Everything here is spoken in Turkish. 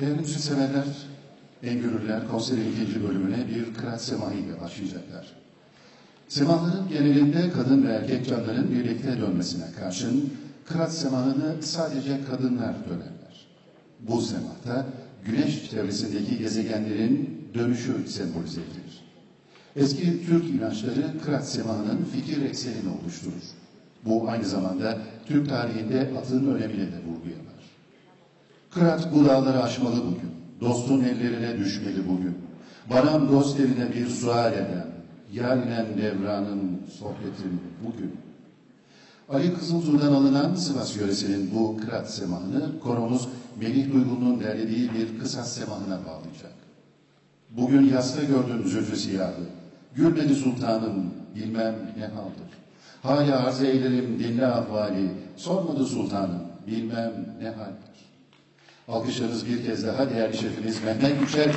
Değerli müzikseverler, Engürürler konserin ikinci bölümüne bir kıraat semahı ile başlayacaklar. Semahların genelinde kadın ve erkek canların birlikte dönmesine karşın kıraat semahını sadece kadınlar dönerler. Bu semahta güneş çevresindeki gezegenlerin dönüşü sembolize edilir. Eski Türk inançları kıraat semahının fikir eksenini oluşturur. Bu aynı zamanda Türk tarihinde atın önemine de vurgu yapar. Kırat bu dağları aşmalı bugün. Dostun ellerine düşmeli bugün. Baran dost eline bir sual eden, yar inen devranın sohbetin bugün. Ali Kızıltuğ'dan alınan Sivas yöresinin bu kırat semahını konumuz Melih Duygu'nun derlediği bir kısas semahına bağlayacak. Bugün yasta gördüm zülfü siyahı. Gülmedi sultanım bilmem ne haldır. Hala arz eylerim dinle ahvali. Sormadı sultanım bilmem ne haldir. Alkışlarınız bir kez daha değerli şefimiz Mehmet Yüksel.